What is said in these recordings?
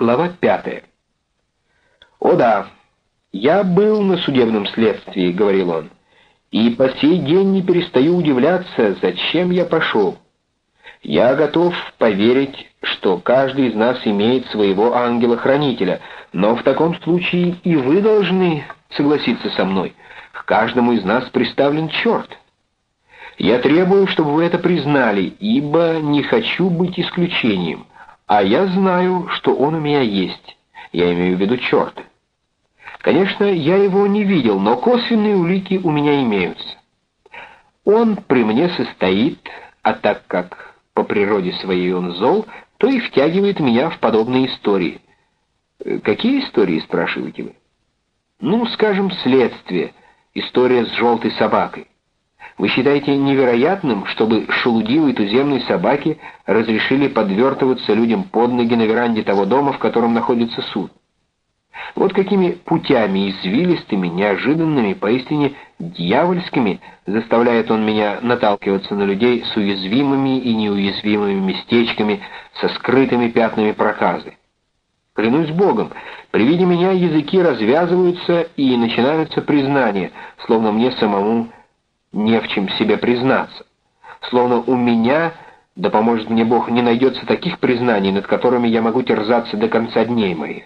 Глава пятая. «О да, я был на судебном следствии», — говорил он, — «и по сей день не перестаю удивляться, зачем я пошел. Я готов поверить, что каждый из нас имеет своего ангела-хранителя, но в таком случае и вы должны согласиться со мной. К каждому из нас приставлен черт. Я требую, чтобы вы это признали, ибо не хочу быть исключением. А я знаю, что он у меня есть. Я имею в виду черта. Конечно, я его не видел, но косвенные улики у меня имеются. Он при мне состоит, а так как по природе своей он зол, то и втягивает меня в подобные истории. Э, какие истории, спрашиваете вы? Ну, скажем, следствие, история с желтой собакой. Вы считаете невероятным, чтобы шелудивой туземной собаке разрешили подвертываться людям под ноги на веранде того дома, в котором находится суд? Вот какими путями извилистыми, неожиданными, поистине дьявольскими заставляет он меня наталкиваться на людей с уязвимыми и неуязвимыми местечками, со скрытыми пятнами проказы. Клянусь Богом, при виде меня языки развязываются и начинаются признания, словно мне самому не в чем себе признаться. Словно у меня, да поможет мне Бог, не найдется таких признаний, над которыми я могу терзаться до конца дней моих.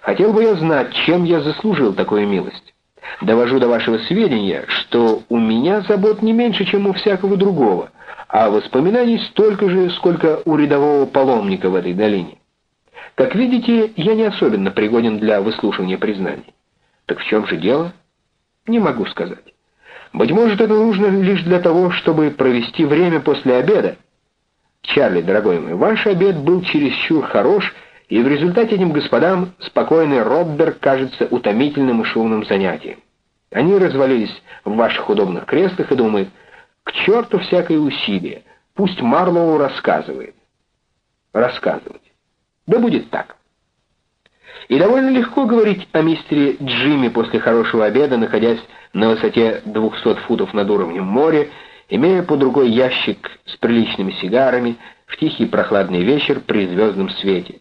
Хотел бы я знать, чем я заслужил такую милость. Довожу до вашего сведения, что у меня забот не меньше, чем у всякого другого, а воспоминаний столько же, сколько у рядового паломника в этой долине. Как видите, я не особенно пригоден для выслушивания признаний. Так в чем же дело? Не могу сказать. Быть может, это нужно лишь для того, чтобы провести время после обеда. Чарли, дорогой мой, ваш обед был чересчур хорош, и в результате этим господам спокойный Роббер кажется утомительным и шумным занятием. Они развалились в ваших удобных креслах и думают, к черту всякое усилие, пусть Марлоу рассказывает. Рассказывать. Да будет так. И довольно легко говорить о мистере Джимми после хорошего обеда, находясь на высоте 200 футов над уровнем моря, имея под рукой ящик с приличными сигарами в тихий прохладный вечер при звездном свете.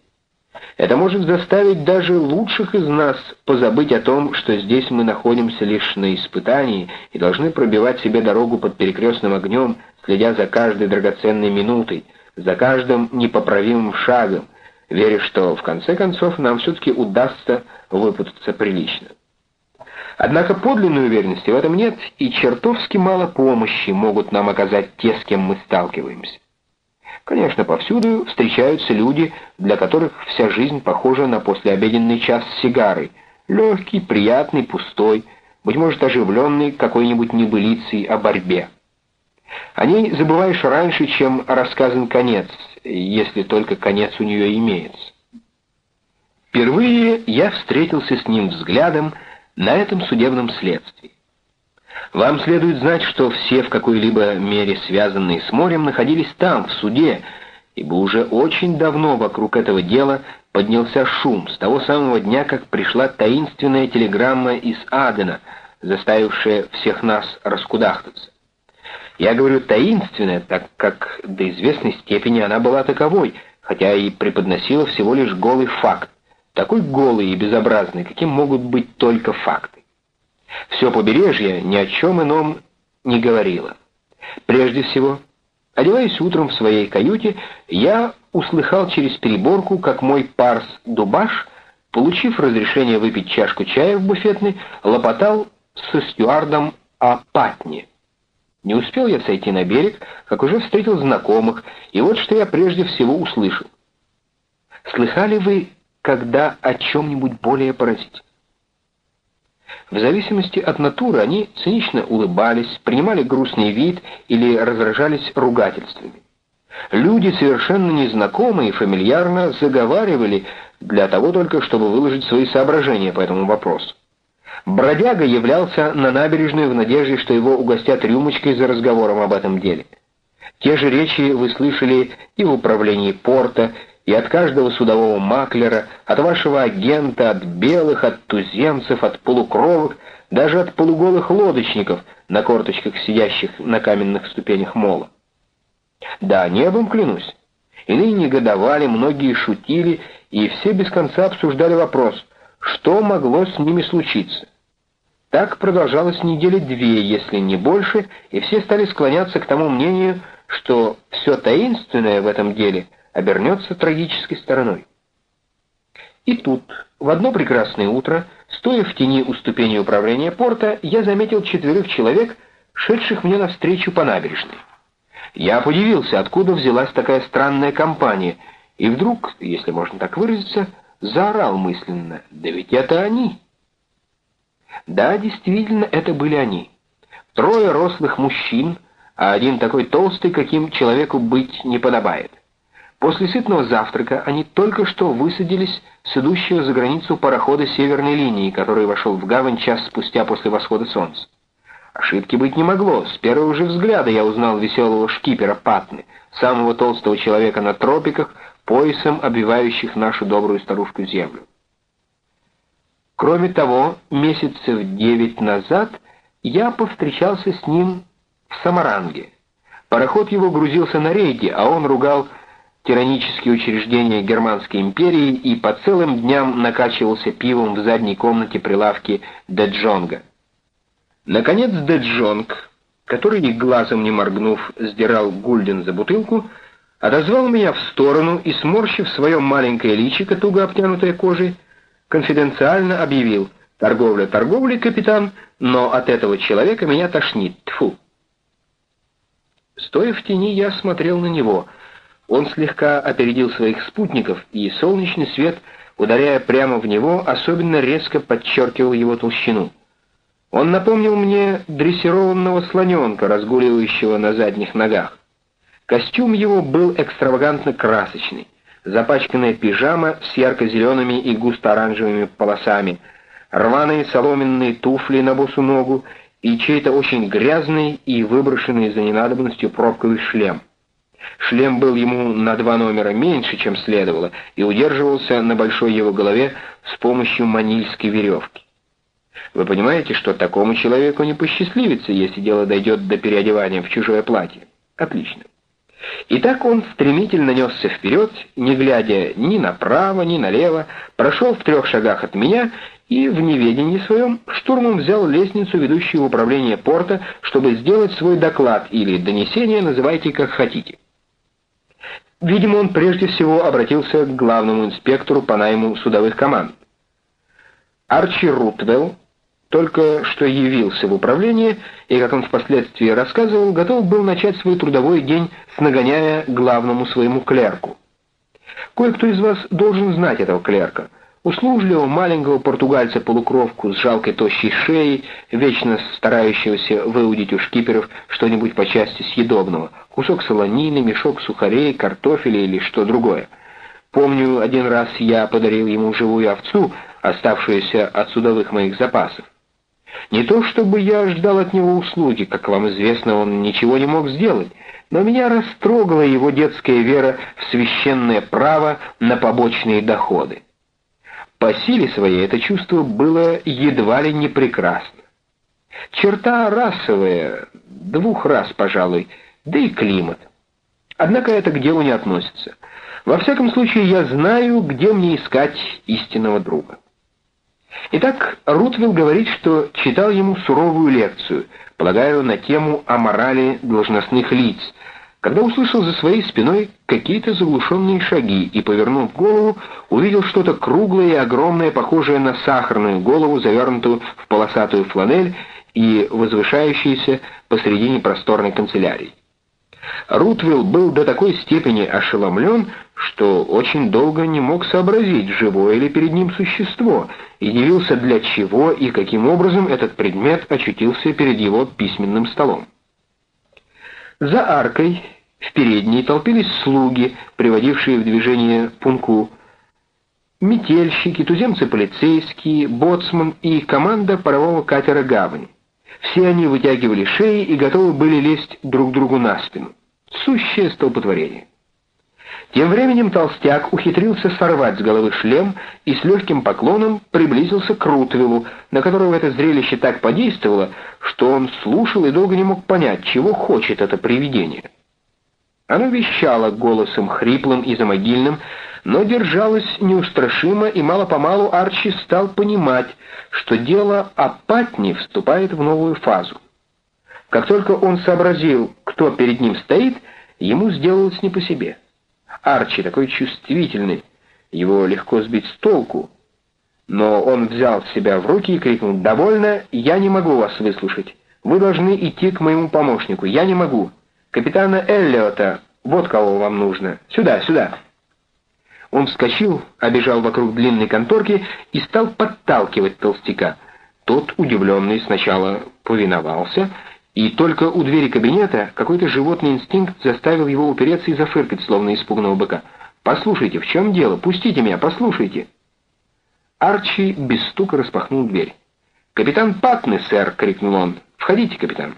Это может заставить даже лучших из нас позабыть о том, что здесь мы находимся лишь на испытании и должны пробивать себе дорогу под перекрестным огнем, следя за каждой драгоценной минутой, за каждым непоправимым шагом, веря, что в конце концов нам все-таки удастся выпутаться прилично. Однако подлинной уверенности в этом нет, и чертовски мало помощи могут нам оказать те, с кем мы сталкиваемся. Конечно, повсюду встречаются люди, для которых вся жизнь похожа на послеобеденный час с сигарой, легкий, приятный, пустой, быть может оживленный какой-нибудь небылицей о борьбе. О ней забываешь раньше, чем рассказан конец, если только конец у нее имеется. Впервые я встретился с ним взглядом на этом судебном следствии. Вам следует знать, что все в какой-либо мере связанные с морем находились там, в суде, ибо уже очень давно вокруг этого дела поднялся шум с того самого дня, как пришла таинственная телеграмма из Адена, заставившая всех нас раскудахтаться. Я говорю таинственная, так как до известной степени она была таковой, хотя и преподносила всего лишь голый факт, такой голый и безобразный, каким могут быть только факты. Все побережье ни о чем ином не говорило. Прежде всего, одеваясь утром в своей каюте, я услыхал через переборку, как мой парс Дубаш, получив разрешение выпить чашку чая в буфетной, лопотал со стюардом о патне. Не успел я сойти на берег, как уже встретил знакомых, и вот что я прежде всего услышал. «Слыхали вы когда о чем-нибудь более поразительном? В зависимости от натуры они цинично улыбались, принимали грустный вид или разражались ругательствами. Люди, совершенно незнакомые фамильярно заговаривали для того только, чтобы выложить свои соображения по этому вопросу. Бродяга являлся на набережную в надежде, что его угостят рюмочкой за разговором об этом деле. Те же речи вы слышали и в управлении порта, и от каждого судового маклера, от вашего агента, от белых, от туземцев, от полукровок, даже от полуголых лодочников, на корточках сидящих на каменных ступенях мола. Да, небом клянусь. Иные негодовали, многие шутили, и все без конца обсуждали вопрос, что могло с ними случиться. Так продолжалось недели две, если не больше, и все стали склоняться к тому мнению, что все таинственное в этом деле обернется трагической стороной. И тут, в одно прекрасное утро, стоя в тени у ступени управления порта, я заметил четверых человек, шедших мне навстречу по набережной. Я подивился, откуда взялась такая странная компания, и вдруг, если можно так выразиться, заорал мысленно, да ведь это они. Да, действительно, это были они. Трое рослых мужчин, а один такой толстый, каким человеку быть не подобает. После сытного завтрака они только что высадились с идущего за границу парохода северной линии, который вошел в гавань час спустя после восхода солнца. Ошибки быть не могло. С первого же взгляда я узнал веселого шкипера Патны, самого толстого человека на тропиках, поясом обвивающих нашу добрую старушку землю. Кроме того, месяцев девять назад я повстречался с ним в Самаранге. Пароход его грузился на рейде, а он ругал тиранические учреждения Германской империи и по целым дням накачивался пивом в задней комнате прилавки Деджонга. Наконец Деджонг, который, глазом не моргнув, сдирал гульден за бутылку, отозвал меня в сторону и, сморщив свое маленькое личико, туго обтянутое кожей, конфиденциально объявил «Торговля торговля, капитан, но от этого человека меня тошнит, тфу. Стоя в тени, я смотрел на него — он слегка опередил своих спутников, и солнечный свет, ударяя прямо в него, особенно резко подчеркивал его толщину. Он напомнил мне дрессированного слоненка, разгуливающего на задних ногах. Костюм его был экстравагантно красочный. Запачканная пижама с ярко-зелеными и густо-оранжевыми полосами, рваные соломенные туфли на босу ногу и чей-то очень грязный и выброшенный за ненадобностью пробковый шлем — Шлем был ему на два номера меньше, чем следовало, и удерживался на большой его голове с помощью манильской веревки. Вы понимаете, что такому человеку не посчастливится, если дело дойдет до переодевания в чужое платье? Отлично. Итак, он стремительно несся вперед, не глядя ни направо, ни налево, прошел в трех шагах от меня и в неведении своем штурмом взял лестницу, ведущую в управление порта, чтобы сделать свой доклад или донесение, называйте как хотите. Видимо, он прежде всего обратился к главному инспектору по найму судовых команд. Арчи Рутвелл только что явился в управление и, как он впоследствии рассказывал, готов был начать свой трудовой день с нагоняя главному своему клерку. Кое-кто из вас должен знать этого клерка — Услужливого маленького португальца-полукровку с жалкой тощей шеей, вечно старающегося выудить у шкиперов что-нибудь по части съедобного, кусок солонины, мешок сухарей, картофеля или что другое. Помню, один раз я подарил ему живую овцу, оставшуюся от судовых моих запасов. Не то чтобы я ждал от него услуги, как вам известно, он ничего не мог сделать, но меня растрогала его детская вера в священное право на побочные доходы. По силе своей это чувство было едва ли не прекрасно. Черта расовая, двух раз, пожалуй, да и климат. Однако это к делу не относится. Во всяком случае, я знаю, где мне искать истинного друга. Итак, Рутвилл говорит, что читал ему суровую лекцию, полагаю, на тему о морали должностных лиц, когда услышал за своей спиной какие-то заглушенные шаги и, повернув голову, увидел что-то круглое и огромное, похожее на сахарную голову, завернутую в полосатую фланель и возвышающееся посредине просторной канцелярии. Рутвилл был до такой степени ошеломлен, что очень долго не мог сообразить, живое ли перед ним существо, и явился для чего и каким образом этот предмет очутился перед его письменным столом. За аркой в передней толпились слуги, приводившие в движение пунку, метельщики, туземцы полицейские, боцман и команда парового катера «Гавань». Все они вытягивали шеи и готовы были лезть друг другу на спину. Сущее столпотворение. Тем временем толстяк ухитрился сорвать с головы шлем и с легким поклоном приблизился к Рутвиллу, на которого это зрелище так подействовало, что он слушал и долго не мог понять, чего хочет это привидение. Оно вещало голосом хриплым и замогильным, но держалось неустрашимо, и мало-помалу Арчи стал понимать, что дело о Патне вступает в новую фазу. Как только он сообразил, кто перед ним стоит, ему сделалось не по себе. Арчи такой чувствительный, его легко сбить с толку. Но он взял себя в руки и крикнул «Довольно, я не могу вас выслушать. Вы должны идти к моему помощнику. Я не могу. Капитана Эллиота, вот кого вам нужно. Сюда, сюда». Он вскочил, обежал вокруг длинной конторки и стал подталкивать толстяка. Тот, удивленный, сначала повиновался, и только у двери кабинета какой-то животный инстинкт заставил его упереться и зафыркать, словно испуганного быка. «Послушайте, в чем дело? Пустите меня, послушайте!» Арчи без стука распахнул дверь. «Капитан Патны, сэр!» — крикнул он. «Входите, капитан!»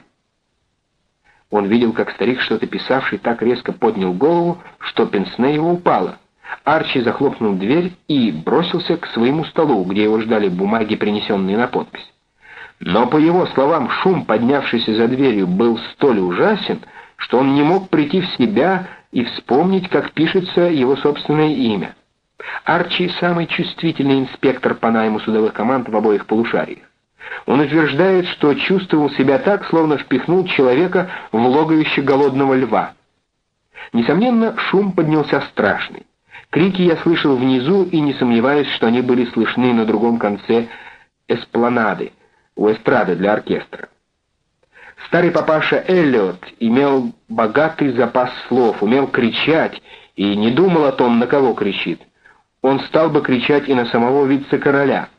Он видел, как старик, что-то писавший, так резко поднял голову, что пенсне его упало. Арчи захлопнул дверь и бросился к своему столу, где его ждали бумаги, принесенные на подпись. Но, по его словам, шум, поднявшийся за дверью, был столь ужасен, что он не мог прийти в себя и вспомнить, как пишется его собственное имя. Арчи — самый чувствительный инспектор по найму судовых команд в обоих полушариях. Он утверждает, что чувствовал себя так, словно впихнул человека в логовище голодного льва. Несомненно, шум поднялся страшный. Крики я слышал внизу и не сомневаюсь, что они были слышны на другом конце эспланады, у эстрады для оркестра. Старый папаша Эллиот имел богатый запас слов, умел кричать и не думал о том, на кого кричит. Он стал бы кричать и на самого вице-короля.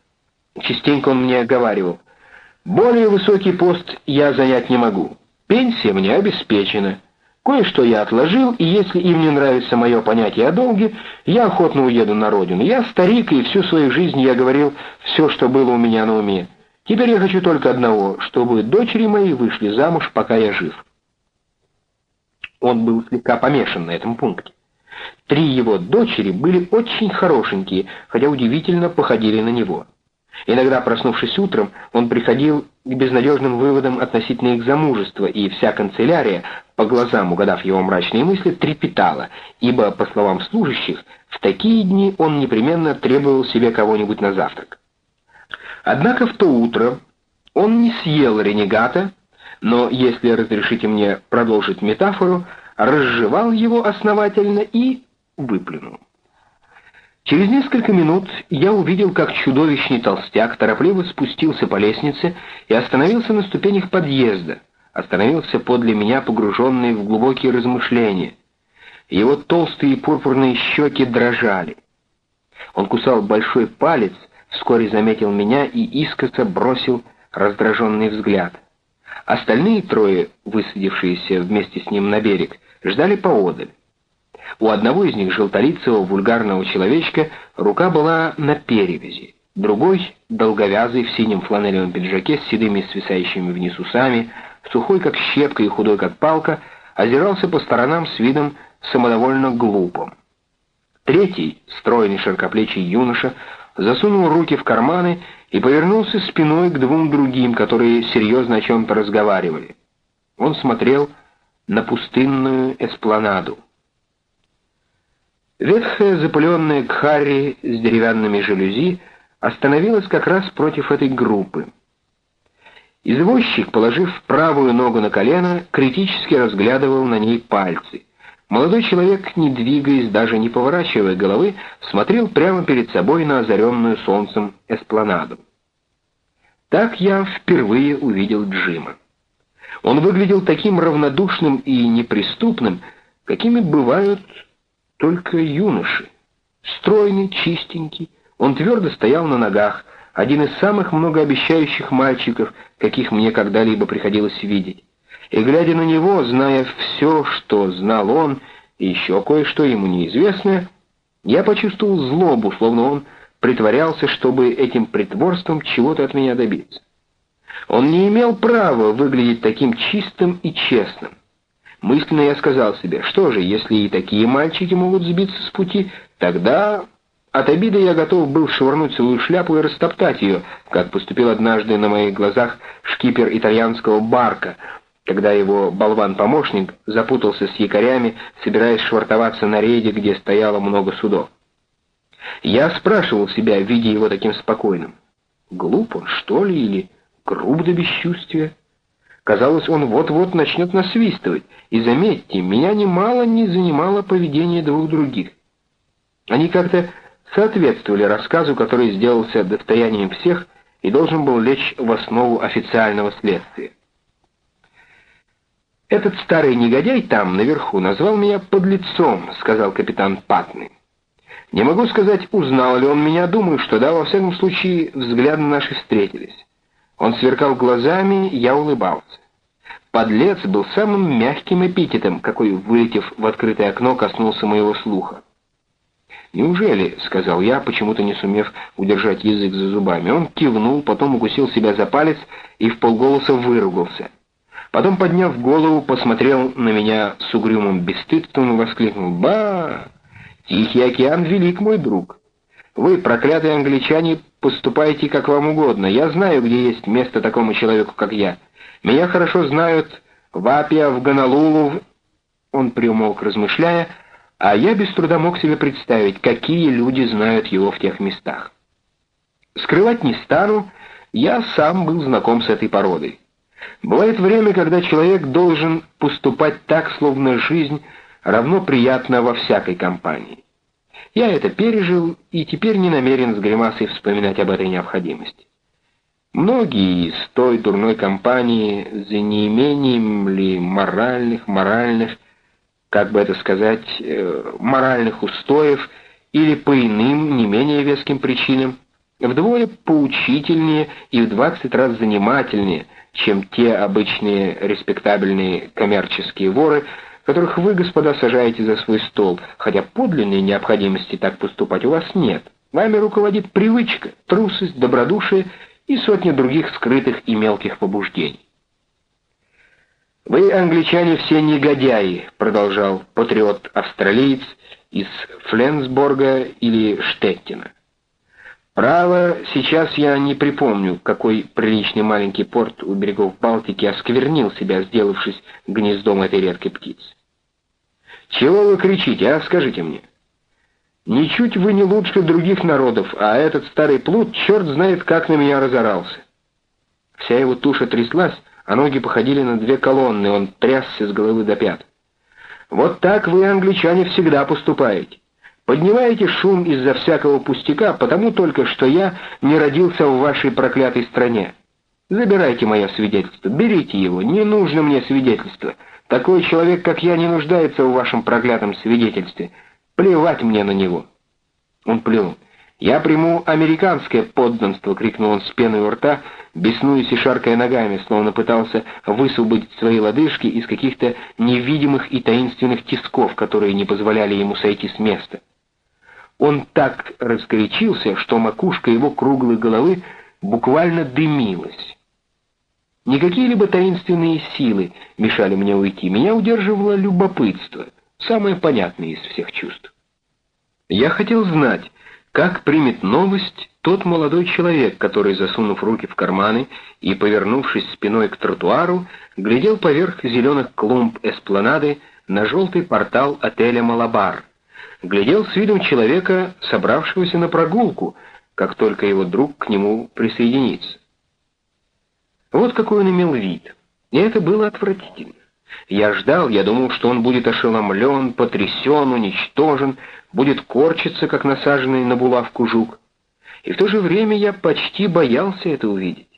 Частенько он мне говорил: «Более высокий пост я занять не могу. Пенсия мне обеспечена. Кое-что я отложил, и если им не нравится мое понятие о долге, я охотно уеду на родину. Я старик, и всю свою жизнь я говорил все, что было у меня на уме. Теперь я хочу только одного, чтобы дочери мои вышли замуж, пока я жив. Он был слегка помешан на этом пункте. Три его дочери были очень хорошенькие, хотя удивительно походили на него. Иногда, проснувшись утром, он приходил к безнадежным выводам относительно их замужества, и вся канцелярия, по глазам угадав его мрачные мысли, трепетала, ибо, по словам служащих, в такие дни он непременно требовал себе кого-нибудь на завтрак. Однако в то утро он не съел ренегата, но, если разрешите мне продолжить метафору, разжевал его основательно и выплюнул. Через несколько минут я увидел, как чудовищный толстяк торопливо спустился по лестнице и остановился на ступенях подъезда, остановился подле меня, погруженный в глубокие размышления. Его толстые пурпурные щеки дрожали. Он кусал большой палец, вскоре заметил меня и искоса бросил раздраженный взгляд. Остальные трое, высадившиеся вместе с ним на берег, ждали поодаль. У одного из них, желтолицего вульгарного человечка, рука была на перевязи, другой, долговязый в синем фланелевом пиджаке с седыми свисающими вниз усами, сухой как щепка и худой как палка, озирался по сторонам с видом самодовольно глупым. Третий, стройный широкоплечий юноша, засунул руки в карманы и повернулся спиной к двум другим, которые серьезно о чем-то разговаривали. Он смотрел на пустынную эспланаду. Ветхая запыленная Кхарри с деревянными жалюзи остановилась как раз против этой группы. Извозчик, положив правую ногу на колено, критически разглядывал на ней пальцы — Молодой человек, не двигаясь, даже не поворачивая головы, смотрел прямо перед собой на озаренную солнцем эспланаду. Так я впервые увидел Джима. Он выглядел таким равнодушным и неприступным, какими бывают только юноши. Стройный, чистенький, он твердо стоял на ногах, один из самых многообещающих мальчиков, каких мне когда-либо приходилось видеть и, глядя на него, зная все, что знал он, и еще кое-что ему неизвестное, я почувствовал злобу, словно он притворялся, чтобы этим притворством чего-то от меня добиться. Он не имел права выглядеть таким чистым и честным. Мысленно я сказал себе, что же, если и такие мальчики могут сбиться с пути, тогда от обиды я готов был швырнуть свою шляпу и растоптать ее, как поступил однажды на моих глазах шкипер итальянского барка, когда его болван-помощник запутался с якорями, собираясь швартоваться на рейде, где стояло много судов. Я спрашивал себя, видя его таким спокойным, глуп он, что ли, или груб до бесчувствия? Казалось, он вот-вот начнет насвистывать, и, заметьте, меня немало не занимало поведение двух других. Они как-то соответствовали рассказу, который сделался достоянием всех и должен был лечь в основу официального следствия. «Этот старый негодяй там, наверху, назвал меня подлецом», — сказал капитан Патный. «Не могу сказать, узнал ли он меня, думаю, что да, во всяком случае, взгляды наши встретились. Он сверкал глазами, я улыбался. Подлец был самым мягким эпитетом, какой, вылетев в открытое окно, коснулся моего слуха. «Неужели?» — сказал я, почему-то не сумев удержать язык за зубами. Он кивнул, потом укусил себя за палец и в полголоса выругался. Потом, подняв голову, посмотрел на меня с угрюмым бесстыдством и воскликнул «Ба! Тихий океан велик, мой друг! Вы, проклятые англичане, поступайте как вам угодно. Я знаю, где есть место такому человеку, как я. Меня хорошо знают в Апиа, в Гонолулу...» Он приумолк, размышляя, а я без труда мог себе представить, какие люди знают его в тех местах. Скрывать не стану, я сам был знаком с этой породой. Бывает время, когда человек должен поступать так, словно жизнь равно приятна во всякой компании. Я это пережил и теперь не намерен с гримасой вспоминать об этой необходимости. Многие из той дурной компании за неимением ли моральных, моральных, как бы это сказать, э, моральных устоев или по иным, не менее веским причинам, вдвое поучительнее и в двадцать раз занимательнее, чем те обычные респектабельные коммерческие воры, которых вы, господа, сажаете за свой стол, хотя подлинной необходимости так поступать у вас нет. Вами руководит привычка, трусость, добродушие и сотни других скрытых и мелких побуждений. «Вы, англичане, все негодяи», — продолжал патриот-австралиец из Фленсборга или Штеттина. Право, сейчас я не припомню, какой приличный маленький порт у берегов Балтики осквернил себя, сделавшись гнездом этой редкой птицы. Чего вы кричите, а? Скажите мне. Ничуть вы не лучше других народов, а этот старый плут черт знает как на меня разорался. Вся его туша тряслась, а ноги походили на две колонны, он трясся с головы до пят. Вот так вы, англичане, всегда поступаете. Поднимаете шум из-за всякого пустяка, потому только, что я не родился в вашей проклятой стране. Забирайте мое свидетельство, берите его, не нужно мне свидетельство. Такой человек, как я, не нуждается в вашем проклятом свидетельстве. Плевать мне на него». Он плюнул. «Я приму американское подданство!» — крикнул он с пеной у рта, беснуясь и шаркая ногами, словно пытался высвободить свои лодыжки из каких-то невидимых и таинственных тисков, которые не позволяли ему сойти с места. Он так разгорячился, что макушка его круглой головы буквально дымилась. Никакие либо таинственные силы мешали мне уйти. Меня удерживало любопытство, самое понятное из всех чувств. Я хотел знать, как примет новость тот молодой человек, который, засунув руки в карманы и повернувшись спиной к тротуару, глядел поверх зеленых клумб эспланады на желтый портал отеля «Малабар», глядел с видом человека, собравшегося на прогулку, как только его друг к нему присоединится. Вот какой он имел вид, и это было отвратительно. Я ждал, я думал, что он будет ошеломлен, потрясен, уничтожен, будет корчиться, как насаженный на булавку жук. И в то же время я почти боялся это увидеть.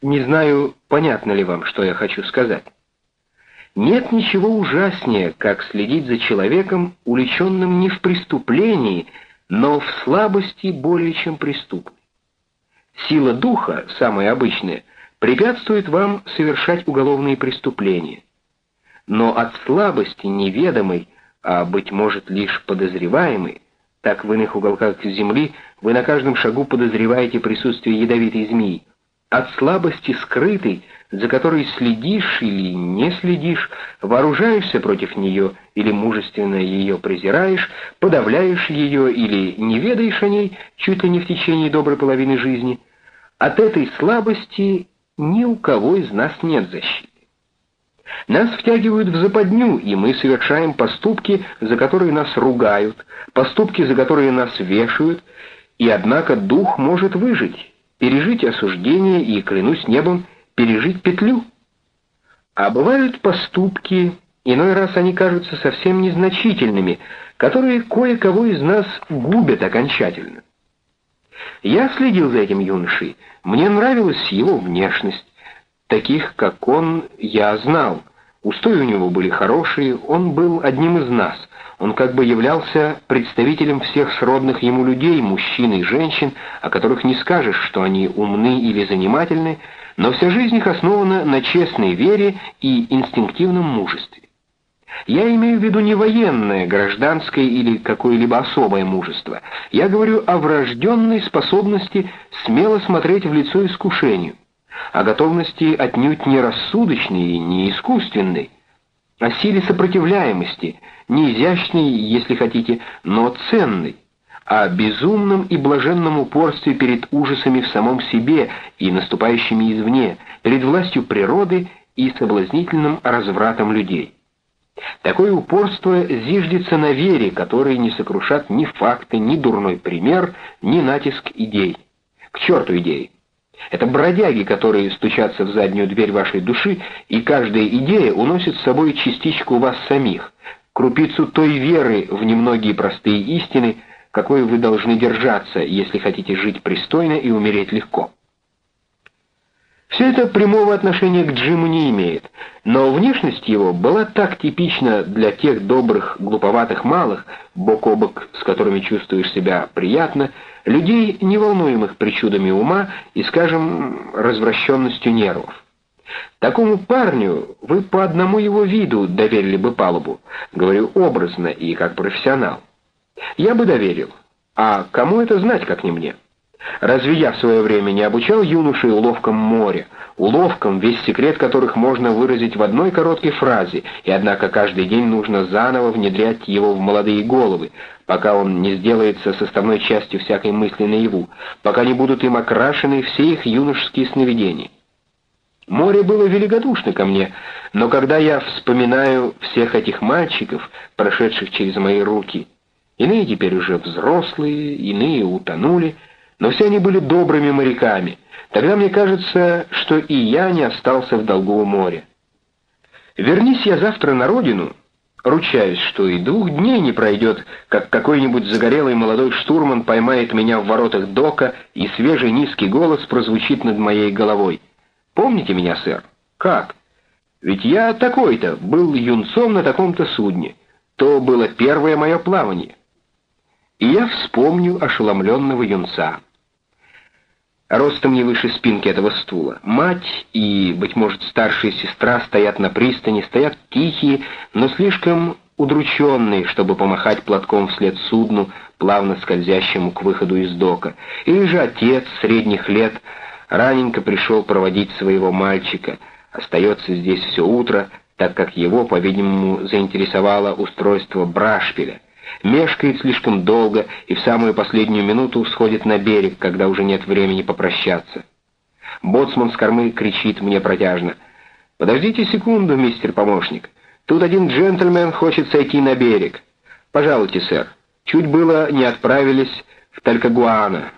Не знаю, понятно ли вам, что я хочу сказать. Нет ничего ужаснее, как следить за человеком, увлеченным не в преступлении, но в слабости более чем преступной. Сила духа, самая обычная, препятствует вам совершать уголовные преступления. Но от слабости неведомой, а, быть может, лишь подозреваемой, так в иных уголках земли вы на каждом шагу подозреваете присутствие ядовитой змеи, от слабости скрытой, за которой следишь или не следишь, вооружаешься против нее или мужественно ее презираешь, подавляешь ее или не ведаешь о ней чуть ли не в течение доброй половины жизни, от этой слабости ни у кого из нас нет защиты. Нас втягивают в западню, и мы совершаем поступки, за которые нас ругают, поступки, за которые нас вешают, и однако дух может выжить, пережить осуждение и, клянусь небом, пережить петлю. А бывают поступки, иной раз они кажутся совсем незначительными, которые кое-кого из нас губят окончательно. Я следил за этим юношей, мне нравилась его внешность, таких, как он, я знал. Устои у него были хорошие, он был одним из нас. Он как бы являлся представителем всех сродных ему людей, мужчин и женщин, о которых не скажешь, что они умны или занимательны, но вся жизнь их основана на честной вере и инстинктивном мужестве. Я имею в виду не военное, гражданское или какое-либо особое мужество. Я говорю о врожденной способности смело смотреть в лицо искушению, о готовности отнюдь не рассудочной и не искусственной, о силе сопротивляемости, не изящной, если хотите, но ценной, о безумном и блаженном упорстве перед ужасами в самом себе и наступающими извне, перед властью природы и соблазнительным развратом людей. Такое упорство зиждется на вере, которой не сокрушат ни факты, ни дурной пример, ни натиск идей. К черту идеи! Это бродяги, которые стучатся в заднюю дверь вашей души, и каждая идея уносит с собой частичку вас самих, крупицу той веры в немногие простые истины, какой вы должны держаться, если хотите жить пристойно и умереть легко. Все это прямого отношения к Джиму не имеет, но внешность его была так типична для тех добрых, глуповатых малых, бок о бок, с которыми чувствуешь себя приятно, людей, не волнуемых причудами ума и, скажем, развращенностью нервов. Такому парню вы по одному его виду доверили бы палубу, говорю образно и как профессионал. Я бы доверил. А кому это знать, как не мне? Разве я в свое время не обучал юношей уловкам моря, уловкам, весь секрет которых можно выразить в одной короткой фразе, и однако каждый день нужно заново внедрять его в молодые головы, пока он не сделается составной частью всякой мысли наяву, пока не будут им окрашены все их юношеские сновидения. Море было великодушно ко мне, но когда я вспоминаю всех этих мальчиков, прошедших через мои руки, иные теперь уже взрослые, иные утонули, но все они были добрыми моряками. Тогда мне кажется, что и я не остался в долгу у моря. Вернись я завтра на родину, ручаюсь, что и двух дней не пройдет, как какой-нибудь загорелый молодой штурман поймает меня в воротах дока, и свежий низкий голос прозвучит над моей головой. Помните меня, сэр? Как? Ведь я такой-то, был юнцом на таком-то судне. То было первое мое плавание. И я вспомню ошеломленного юнца ростом не выше спинки этого стула. Мать и, быть может, старшая сестра стоят на пристани, стоят тихие, но слишком удрученные, чтобы помахать платком вслед судну, плавно скользящему к выходу из дока. Или же отец средних лет раненько пришел проводить своего мальчика, остается здесь все утро, так как его, по-видимому, заинтересовало устройство брашпиля — мешкает слишком долго и в самую последнюю минуту сходит на берег, когда уже нет времени попрощаться. Боцман с кормы кричит мне протяжно. «Подождите секунду, мистер помощник. Тут один джентльмен хочет сойти на берег. Пожалуйте, сэр. Чуть было не отправились в Талькагуана.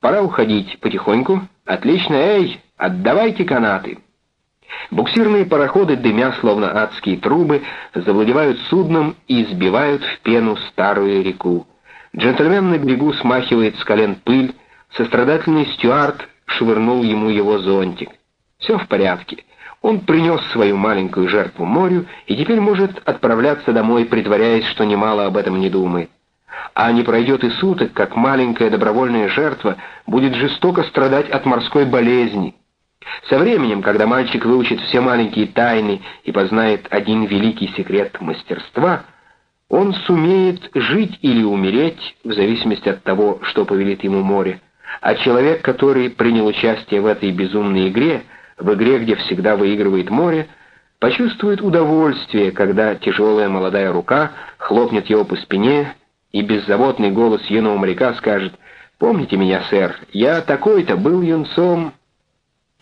Пора уходить потихоньку. Отлично, эй, отдавайте канаты». Буксирные пароходы, дымя словно адские трубы, завладевают судном и сбивают в пену старую реку. Джентльмен на берегу смахивает с колен пыль, сострадательный стюард швырнул ему его зонтик. Все в порядке. Он принес свою маленькую жертву морю и теперь может отправляться домой, притворяясь, что немало об этом не думает. А не пройдет и суток, как маленькая добровольная жертва будет жестоко страдать от морской болезни, со временем, когда мальчик выучит все маленькие тайны и познает один великий секрет мастерства, он сумеет жить или умереть, в зависимости от того, что повелит ему море. А человек, который принял участие в этой безумной игре, в игре, где всегда выигрывает море, почувствует удовольствие, когда тяжелая молодая рука хлопнет его по спине, и беззаботный голос юного моряка скажет «Помните меня, сэр, я такой-то был юнцом,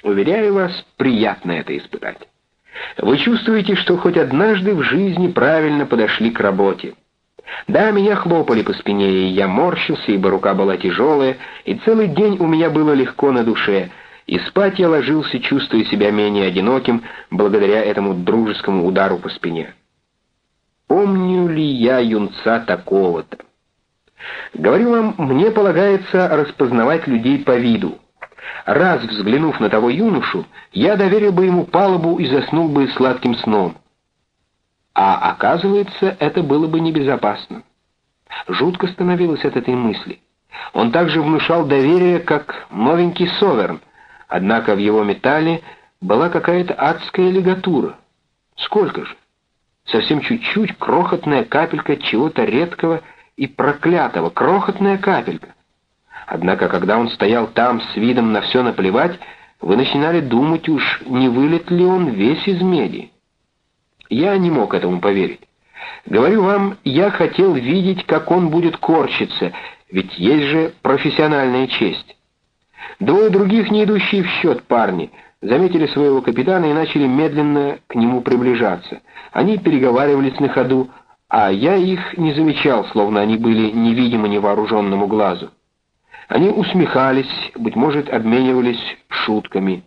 Уверяю вас, приятно это испытать. Вы чувствуете, что хоть однажды в жизни правильно подошли к работе. Да, меня хлопали по спине, и я морщился, ибо рука была тяжелая, и целый день у меня было легко на душе, и спать я ложился, чувствуя себя менее одиноким, благодаря этому дружескому удару по спине. Помню ли я юнца такого-то? Говорю вам, мне полагается распознавать людей по виду. Раз взглянув на того юношу, я доверил бы ему палубу и заснул бы сладким сном. А оказывается, это было бы небезопасно. Жутко становилось от этой мысли. Он также внушал доверие, как новенький Соверн, однако в его металле была какая-то адская лигатура. Сколько же? Совсем чуть-чуть, крохотная капелька чего-то редкого и проклятого, крохотная капелька. Однако, когда он стоял там с видом на все наплевать, вы начинали думать уж, не вылет ли он весь из меди. Я не мог этому поверить. Говорю вам, я хотел видеть, как он будет корчиться, ведь есть же профессиональная честь. Двое других, не идущие в счет парни, заметили своего капитана и начали медленно к нему приближаться. Они переговаривались на ходу, а я их не замечал, словно они были невидимы невооруженному глазу. Они усмехались, быть может, обменивались шутками.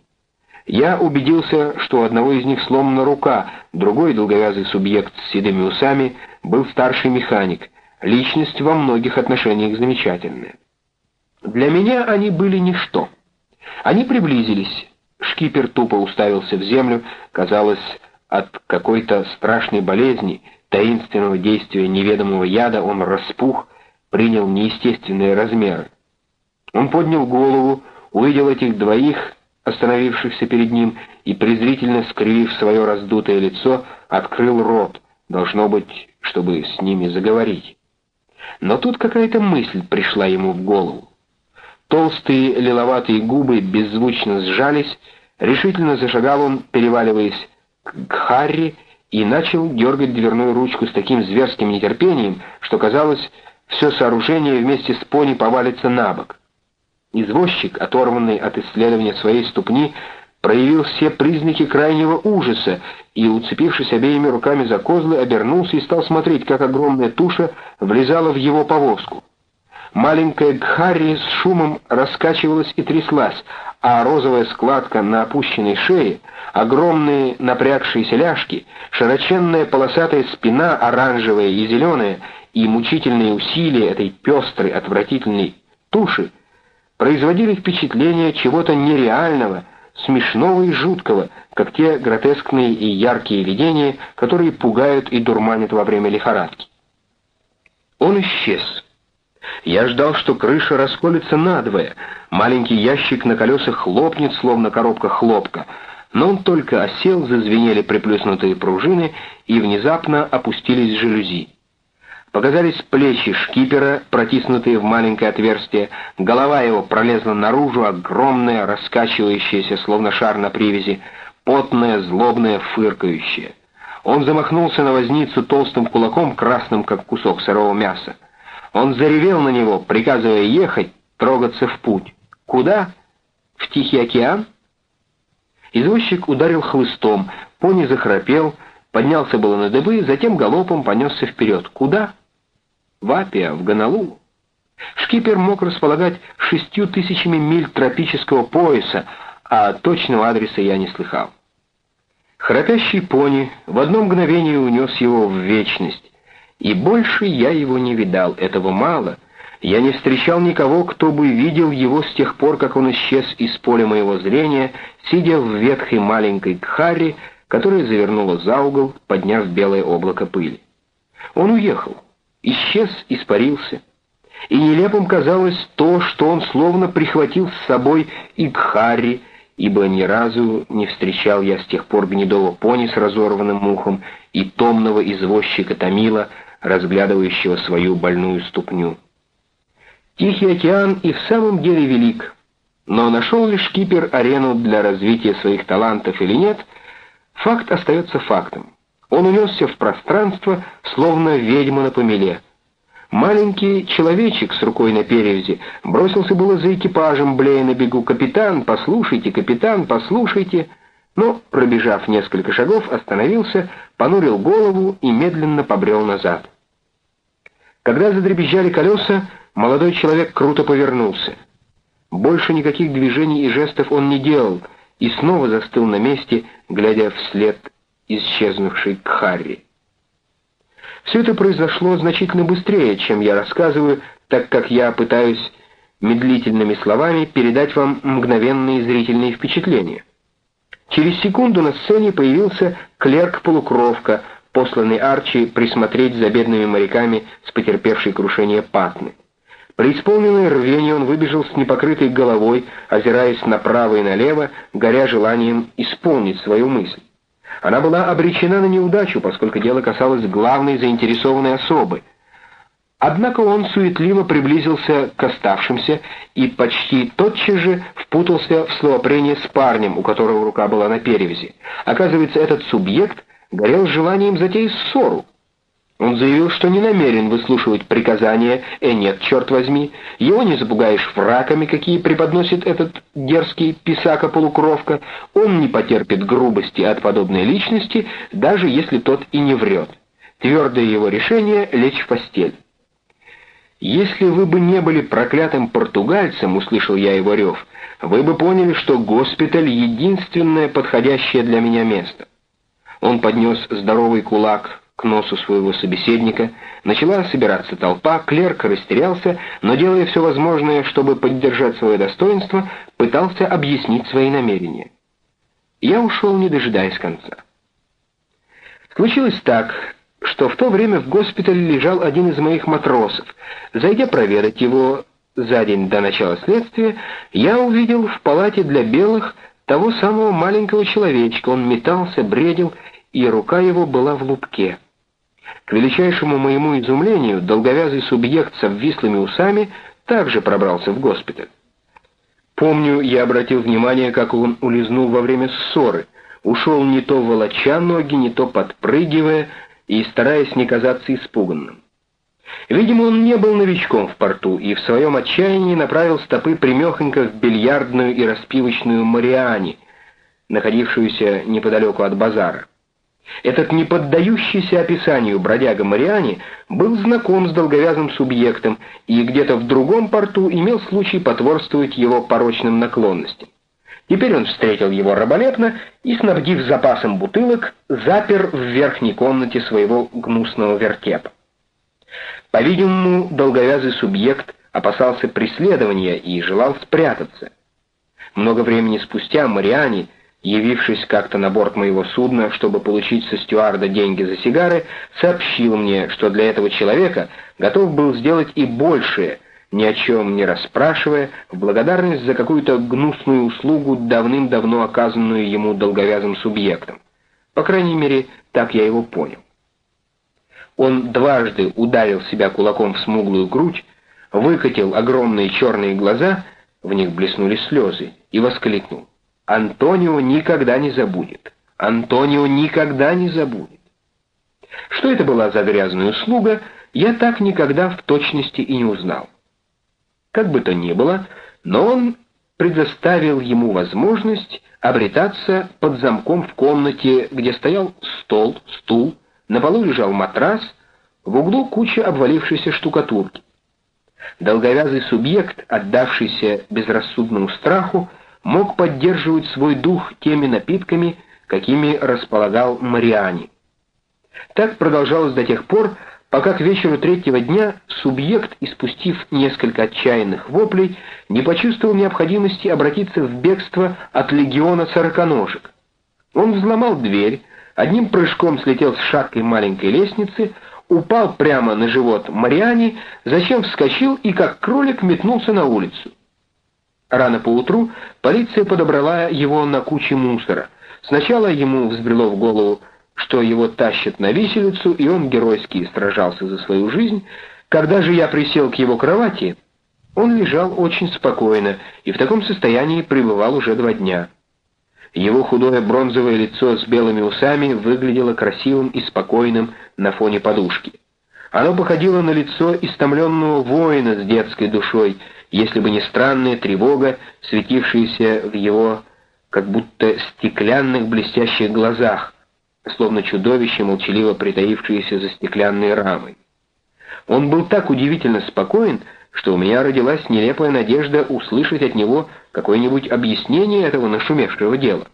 Я убедился, что у одного из них сломана рука, другой долговязый субъект с седыми усами был старший механик, личность во многих отношениях замечательная. Для меня они были ничто. Они приблизились. Шкипер тупо уставился в землю, казалось, от какой-то страшной болезни, таинственного действия неведомого яда он распух, принял неестественные размеры. Он поднял голову, увидел этих двоих, остановившихся перед ним, и, презрительно скривив свое раздутое лицо, открыл рот, должно быть, чтобы с ними заговорить. Но тут какая-то мысль пришла ему в голову. Толстые лиловатые губы беззвучно сжались, решительно зашагал он, переваливаясь к Харри, и начал дергать дверную ручку с таким зверским нетерпением, что, казалось, все сооружение вместе с пони повалится на бок. Извозчик, оторванный от исследования своей ступни, проявил все признаки крайнего ужаса и, уцепившись обеими руками за козлы, обернулся и стал смотреть, как огромная туша влезала в его повозку. Маленькая Гхарри с шумом раскачивалась и тряслась, а розовая складка на опущенной шее, огромные напрягшиеся ляжки, широченная полосатая спина, оранжевая и зеленая, и мучительные усилия этой пестрой, отвратительной туши производили впечатление чего-то нереального, смешного и жуткого, как те гротескные и яркие видения, которые пугают и дурманят во время лихорадки. Он исчез. Я ждал, что крыша расколется надвое, маленький ящик на колесах хлопнет, словно коробка хлопка, но он только осел, зазвенели приплюснутые пружины, и внезапно опустились жалюзи. Показались плечи шкипера, протиснутые в маленькое отверстие, голова его пролезла наружу, огромная, раскачивающаяся, словно шар на привязи, потная, злобная, фыркающая. Он замахнулся на возницу толстым кулаком, красным, как кусок сырого мяса. Он заревел на него, приказывая ехать, трогаться в путь. Куда? В Тихий океан? Извозчик ударил хлыстом, пони захрапел, поднялся было на дыбы, затем галопом понесся вперед. Куда? в Апиа, в Гонолулу. Шкипер мог располагать шестью тысячами миль тропического пояса, а точного адреса я не слыхал. Храпящий пони в одно мгновение унес его в вечность, и больше я его не видал, этого мало. Я не встречал никого, кто бы видел его с тех пор, как он исчез из поля моего зрения, сидя в ветхой маленькой кхаре, которая завернула за угол, подняв белое облако пыли. Он уехал исчез, испарился. И нелепым казалось то, что он словно прихватил с собой и к Харри, ибо ни разу не встречал я с тех пор гнедого пони с разорванным ухом и томного извозчика Томила, разглядывающего свою больную ступню. Тихий океан и в самом деле велик, но нашел ли шкипер арену для развития своих талантов или нет, факт остается фактом. Он унесся в пространство, словно ведьма на помеле. Маленький человечек с рукой на перевязи бросился было за экипажем, блея на бегу. «Капитан, послушайте, капитан, послушайте!» но, пробежав несколько шагов, остановился, понурил голову и медленно побрел назад. Когда задребезжали колеса, молодой человек круто повернулся. Больше никаких движений и жестов он не делал, и снова застыл на месте, глядя вслед исчезнувшей к Харри. Все это произошло значительно быстрее, чем я рассказываю, так как я пытаюсь медлительными словами передать вам мгновенные зрительные впечатления. Через секунду на сцене появился клерк-полукровка, посланный Арчи присмотреть за бедными моряками с потерпевшей крушение Патны. При исполненной рвении он выбежал с непокрытой головой, озираясь направо и налево, горя желанием исполнить свою мысль. Она была обречена на неудачу, поскольку дело касалось главной заинтересованной особы. Однако он суетливо приблизился к оставшимся и почти тотчас же впутался в словопрение с парнем, у которого рука была на перевязи. Оказывается, этот субъект горел желанием затеять ссору. Он заявил, что не намерен выслушивать приказания, э нет, черт возьми, его не запугаешь фраками, какие преподносит этот дерзкий писака-полукровка, он не потерпит грубости от подобной личности, даже если тот и не врет. Твердое его решение — лечь в постель. «Если вы бы не были проклятым португальцем», — услышал я его рев, — «вы бы поняли, что госпиталь — единственное подходящее для меня место». Он поднес здоровый кулак к носу своего собеседника, начала собираться толпа, клерк растерялся, но, делая все возможное, чтобы поддержать свое достоинство, пытался объяснить свои намерения. Я ушел, не дожидаясь конца. Случилось так, что в то время в госпитале лежал один из моих матросов. Зайдя проведать его за день до начала следствия, я увидел в палате для белых того самого маленького человечка. Он метался, бредил, и рука его была в лупке. К величайшему моему изумлению, долговязый субъект с обвислыми усами также пробрался в госпиталь. Помню, я обратил внимание, как он улизнул во время ссоры, ушел не то волоча ноги, не то подпрыгивая и стараясь не казаться испуганным. Видимо, он не был новичком в порту и в своем отчаянии направил стопы примехонько в бильярдную и распивочную Мариани, находившуюся неподалеку от базара. Этот неподдающийся описанию бродяга Мариани был знаком с долговязым субъектом и где-то в другом порту имел случай потворствовать его порочным наклонностям. Теперь он встретил его раболепно и, снабдив запасом бутылок, запер в верхней комнате своего гнусного вертепа. По-видимому, долговязый субъект опасался преследования и желал спрятаться. Много времени спустя Мариани — явившись как-то на борт моего судна, чтобы получить со стюарда деньги за сигары, сообщил мне, что для этого человека готов был сделать и большее, ни о чем не расспрашивая, в благодарность за какую-то гнусную услугу, давным-давно оказанную ему долговязым субъектом. По крайней мере, так я его понял. Он дважды ударил себя кулаком в смуглую грудь, выкатил огромные черные глаза, в них блеснули слезы, и воскликнул. Антонио никогда не забудет. Антонио никогда не забудет. Что это была за грязная услуга, я так никогда в точности и не узнал. Как бы то ни было, но он предоставил ему возможность обретаться под замком в комнате, где стоял стол, стул, на полу лежал матрас, в углу куча обвалившейся штукатурки. Долговязый субъект, отдавшийся безрассудному страху, мог поддерживать свой дух теми напитками, какими располагал Мариани. Так продолжалось до тех пор, пока к вечеру третьего дня субъект, испустив несколько отчаянных воплей, не почувствовал необходимости обратиться в бегство от легиона сороконожек. Он взломал дверь, одним прыжком слетел с шаткой маленькой лестницы, упал прямо на живот Мариани, зачем вскочил и как кролик метнулся на улицу. Рано поутру полиция подобрала его на куче мусора. Сначала ему взбрело в голову, что его тащат на виселицу, и он геройски сражался за свою жизнь. Когда же я присел к его кровати, он лежал очень спокойно и в таком состоянии пребывал уже два дня. Его худое бронзовое лицо с белыми усами выглядело красивым и спокойным на фоне подушки. Оно походило на лицо истомленного воина с детской душой, если бы не странная тревога, светившаяся в его как будто стеклянных блестящих глазах, словно чудовище, молчаливо притаившееся за стеклянной рамой. Он был так удивительно спокоен, что у меня родилась нелепая надежда услышать от него какое-нибудь объяснение этого нашумевшего дела.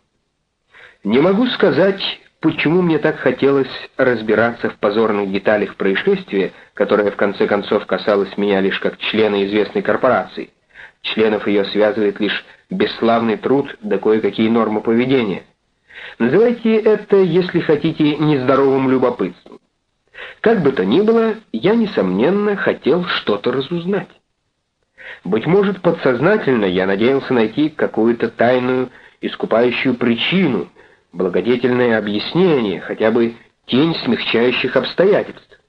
Не могу сказать, почему мне так хотелось разбираться в позорных деталях происшествия, которое в конце концов касалось меня лишь как члена известной корпорации. Членов ее связывает лишь бесславный труд да кое-какие нормы поведения. Называйте это, если хотите, нездоровым любопытством. Как бы то ни было, я, несомненно, хотел что-то разузнать. Быть может, подсознательно я надеялся найти какую-то тайную, искупающую причину, благодетельное объяснение, хотя бы тень смягчающих обстоятельств.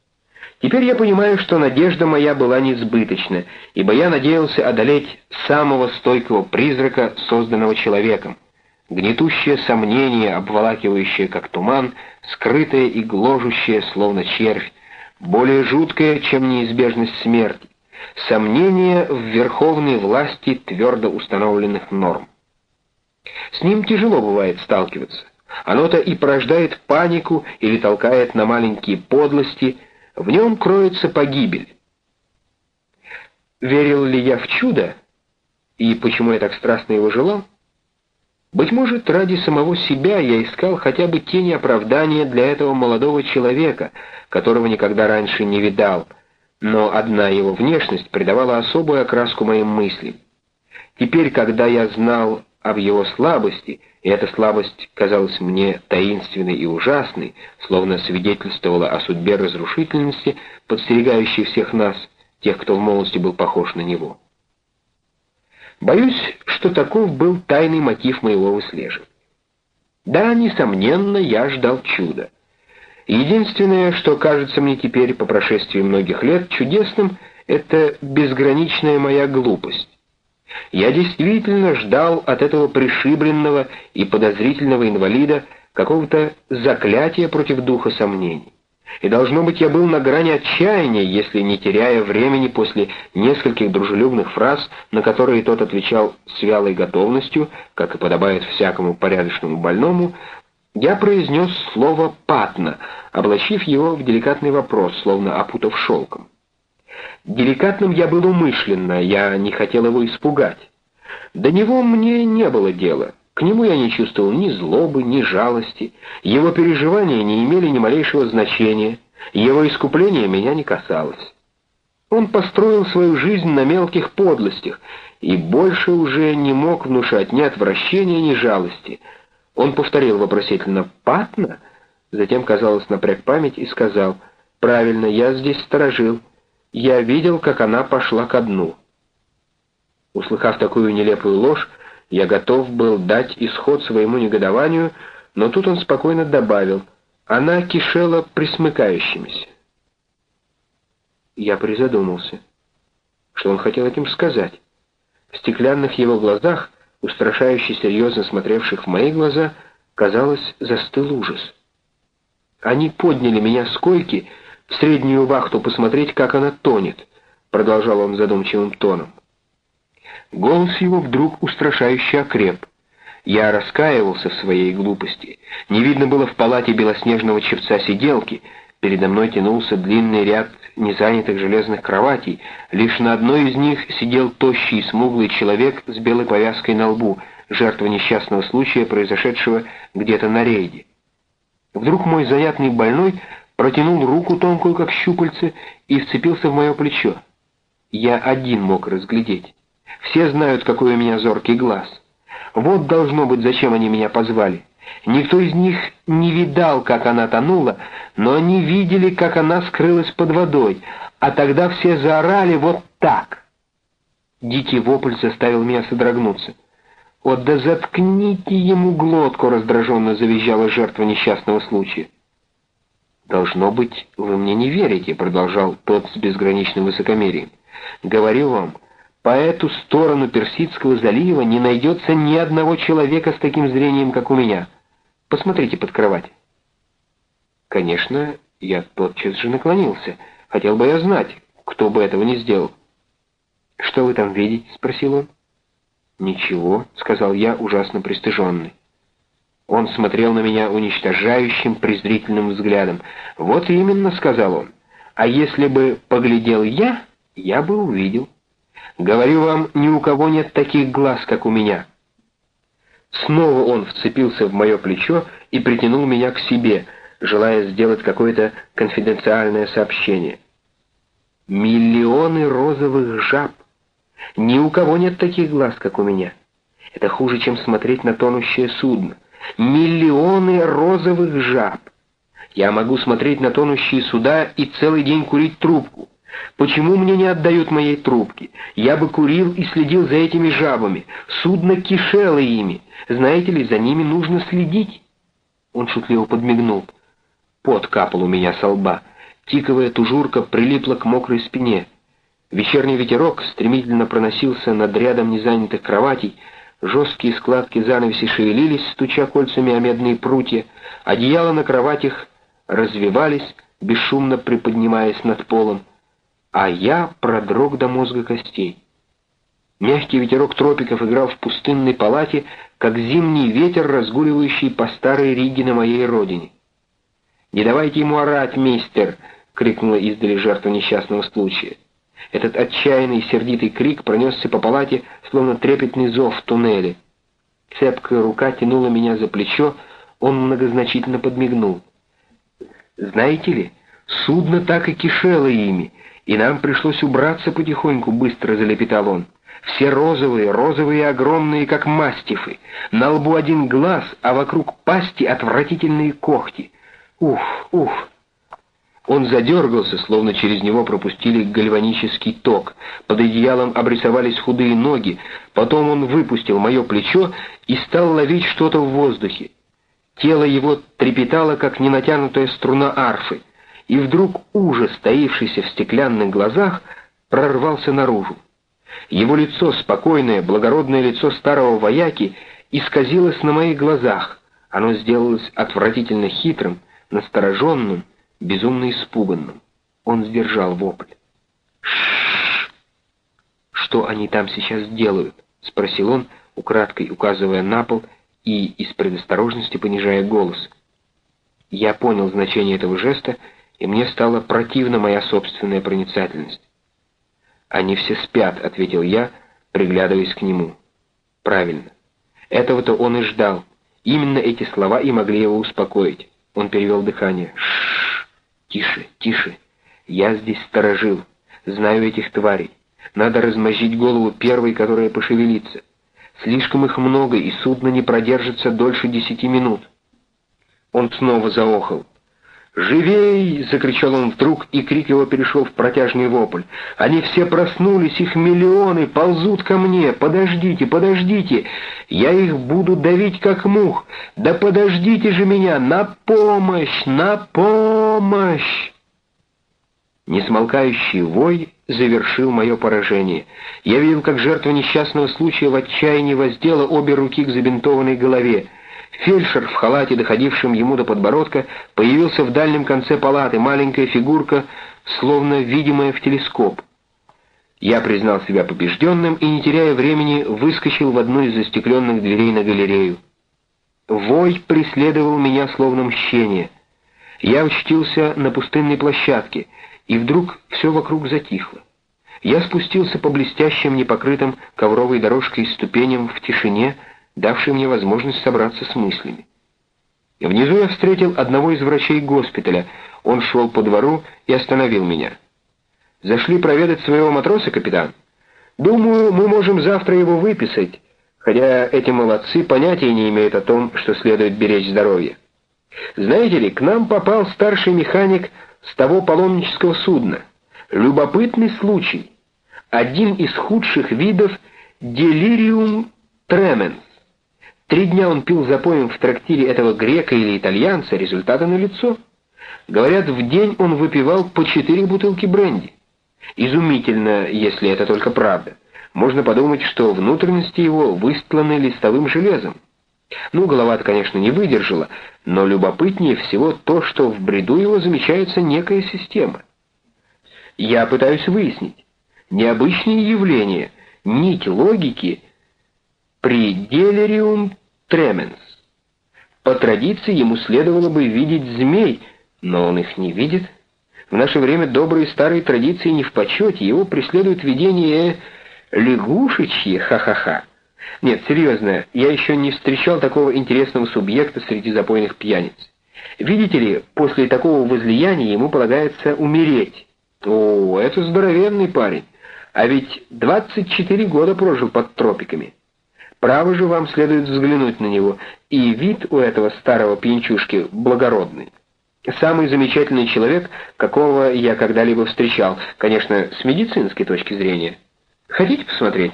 Теперь я понимаю, что надежда моя была несбыточна, ибо я надеялся одолеть самого стойкого призрака, созданного человеком. Гнетущее сомнение, обволакивающее как туман, скрытое и гложущее, словно червь, более жуткое, чем неизбежность смерти. Сомнение в верховной власти твердо установленных норм. С ним тяжело бывает сталкиваться. Оно-то и порождает панику или толкает на маленькие подлости, в нем кроется погибель. Верил ли я в чудо? И почему я так страстно его желал? Быть может, ради самого себя я искал хотя бы тени оправдания для этого молодого человека, которого никогда раньше не видал, но одна его внешность придавала особую окраску моим мыслям. Теперь, когда я знал об его слабости, и эта слабость казалась мне таинственной и ужасной, словно свидетельствовала о судьбе разрушительности, подстерегающей всех нас, тех, кто в молодости был похож на него. Боюсь, что таков был тайный мотив моего выслеживания. Да, несомненно, я ждал чуда. Единственное, что кажется мне теперь, по прошествии многих лет, чудесным, это безграничная моя глупость. Я действительно ждал от этого пришибленного и подозрительного инвалида какого-то заклятия против духа сомнений. И, должно быть, я был на грани отчаяния, если, не теряя времени после нескольких дружелюбных фраз, на которые тот отвечал с вялой готовностью, как и подобает всякому порядочному больному, я произнес слово «патно», облачив его в деликатный вопрос, словно опутав шелком. Деликатным я был умышленно, я не хотел его испугать. До него мне не было дела. К нему я не чувствовал ни злобы, ни жалости. Его переживания не имели ни малейшего значения. Его искупление меня не касалось. Он построил свою жизнь на мелких подлостях и больше уже не мог внушать ни отвращения, ни жалости. Он повторил вопросительно «Патна?» Затем, казалось, напряг память и сказал «Правильно, я здесь сторожил. Я видел, как она пошла ко дну». Услыхав такую нелепую ложь, я готов был дать исход своему негодованию, но тут он спокойно добавил, она кишела присмыкающимися. Я призадумался. Что он хотел этим сказать? В стеклянных его глазах, устрашающе серьезно смотревших в мои глаза, казалось, застыл ужас. Они подняли меня с койки в среднюю вахту посмотреть, как она тонет, продолжал он задумчивым тоном. Голос его вдруг устрашающе окреп. Я раскаивался в своей глупости. Не видно было в палате белоснежного чевца сиделки. Передо мной тянулся длинный ряд незанятых железных кроватей. Лишь на одной из них сидел тощий, смуглый человек с белой повязкой на лбу, жертва несчастного случая, произошедшего где-то на рейде. Вдруг мой заятный больной протянул руку тонкую, как щупальце, и вцепился в мое плечо. Я один мог разглядеть. Все знают, какой у меня зоркий глаз. Вот должно быть, зачем они меня позвали. Никто из них не видал, как она тонула, но они видели, как она скрылась под водой, а тогда все заорали вот так. Дикий вопль заставил меня содрогнуться. «Вот да заткните ему глотку!» — раздраженно завизжала жертва несчастного случая. «Должно быть, вы мне не верите», — продолжал тот с безграничным высокомерием. «Говорю вам, по эту сторону Персидского залива не найдется ни одного человека с таким зрением, как у меня. Посмотрите под кровать. Конечно, я тотчас же наклонился. Хотел бы я знать, кто бы этого не сделал. «Что вы там видите?» — спросил он. «Ничего», — сказал я, ужасно пристыженный. Он смотрел на меня уничтожающим, презрительным взглядом. «Вот именно», — сказал он. «А если бы поглядел я, я бы увидел. Говорю вам, ни у кого нет таких глаз, как у меня». Снова он вцепился в мое плечо и притянул меня к себе, желая сделать какое-то конфиденциальное сообщение. «Миллионы розовых жаб! Ни у кого нет таких глаз, как у меня. Это хуже, чем смотреть на тонущее судно. Миллионы розовых жаб! Я могу смотреть на тонущие суда и целый день курить трубку. Почему мне не отдают моей трубки? Я бы курил и следил за этими жабами. Судно кишело ими. Знаете ли, за ними нужно следить. Он шутливо подмигнул. Пот капал у меня со лба. Тиковая тужурка прилипла к мокрой спине. Вечерний ветерок стремительно проносился над рядом незанятых кроватей, жесткие складки занавеси шевелились, стуча кольцами о медные прутья, одеяла на кроватях развивались, бесшумно приподнимаясь над полом а я продрог до мозга костей. Мягкий ветерок тропиков играл в пустынной палате, как зимний ветер, разгуливающий по старой Риге на моей родине. «Не давайте ему орать, мистер!» — крикнула издали жертва несчастного случая. Этот отчаянный сердитый крик пронесся по палате, словно трепетный зов в туннеле. Цепкая рука тянула меня за плечо, он многозначительно подмигнул. «Знаете ли, судно так и кишело ими, и нам пришлось убраться потихоньку, быстро залепетал он. Все розовые, розовые огромные, как мастифы. На лбу один глаз, а вокруг пасти отвратительные когти. Уф, уф. Он задергался, словно через него пропустили гальванический ток. Под одеялом обрисовались худые ноги. Потом он выпустил мое плечо и стал ловить что-то в воздухе. Тело его трепетало, как ненатянутая струна арфы и вдруг ужас, стоившийся в стеклянных глазах, прорвался наружу. Его лицо, спокойное, благородное лицо старого вояки, исказилось на моих глазах. Оно сделалось отвратительно хитрым, настороженным, безумно испуганным. Он сдержал вопль. «Ш-ш-ш! Что они там сейчас делают?» — спросил он, украдкой указывая на пол и из предосторожности понижая голос. Я понял значение этого жеста и мне стала противна моя собственная проницательность. «Они все спят», — ответил я, приглядываясь к нему. «Правильно. Этого-то он и ждал. Именно эти слова и могли его успокоить. Он перевел дыхание. Шш, тише, тише. Я здесь сторожил. Знаю этих тварей. Надо размозжить голову первой, которая пошевелится. Слишком их много, и судно не продержится дольше десяти минут». Он снова заохал. «Живей!» — закричал он вдруг, и крик его перешел в протяжный вопль. «Они все проснулись, их миллионы, ползут ко мне! Подождите, подождите! Я их буду давить, как мух! Да подождите же меня! На помощь! На помощь!» Несмолкающий вой завершил мое поражение. Я видел, как жертва несчастного случая в отчаянии воздела обе руки к забинтованной голове. Фельдшер в халате, доходившем ему до подбородка, появился в дальнем конце палаты, маленькая фигурка, словно видимая в телескоп. Я признал себя побежденным и, не теряя времени, выскочил в одну из застекленных дверей на галерею. Вой преследовал меня словно мщение. Я учтился на пустынной площадке, и вдруг все вокруг затихло. Я спустился по блестящим, непокрытым ковровой дорожкой ступеням в тишине, давший мне возможность собраться с мыслями. Внизу я встретил одного из врачей госпиталя. Он шел по двору и остановил меня. «Зашли проведать своего матроса, капитан? Думаю, мы можем завтра его выписать, хотя эти молодцы понятия не имеют о том, что следует беречь здоровье. Знаете ли, к нам попал старший механик с того паломнического судна. Любопытный случай. Один из худших видов делириум тременс. Три дня он пил запоем в трактире этого грека или итальянца, результаты налицо. Говорят, в день он выпивал по четыре бутылки бренди. Изумительно, если это только правда. Можно подумать, что внутренности его выстланы листовым железом. Ну, голова-то, конечно, не выдержала, но любопытнее всего то, что в бреду его замечается некая система. Я пытаюсь выяснить. Необычные явления, нить логики — при делериум тременс. По традиции ему следовало бы видеть змей, но он их не видит. В наше время добрые старые традиции не в почете, его преследует видение лягушечье, ха-ха-ха. Нет, серьезно, я еще не встречал такого интересного субъекта среди запойных пьяниц. Видите ли, после такого возлияния ему полагается умереть. О, это здоровенный парень. А ведь 24 года прожил под тропиками. Право же вам следует взглянуть на него, и вид у этого старого пьянчушки благородный. Самый замечательный человек, какого я когда-либо встречал, конечно, с медицинской точки зрения. Хотите посмотреть?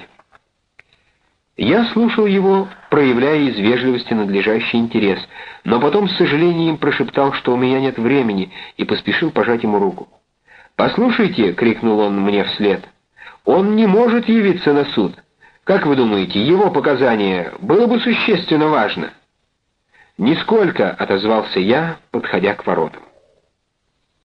Я слушал его, проявляя из вежливости надлежащий интерес, но потом с сожалением прошептал, что у меня нет времени, и поспешил пожать ему руку. «Послушайте!» — крикнул он мне вслед. «Он не может явиться на суд. Как вы думаете, его показание было бы существенно важно?» «Нисколько», — отозвался я, подходя к воротам.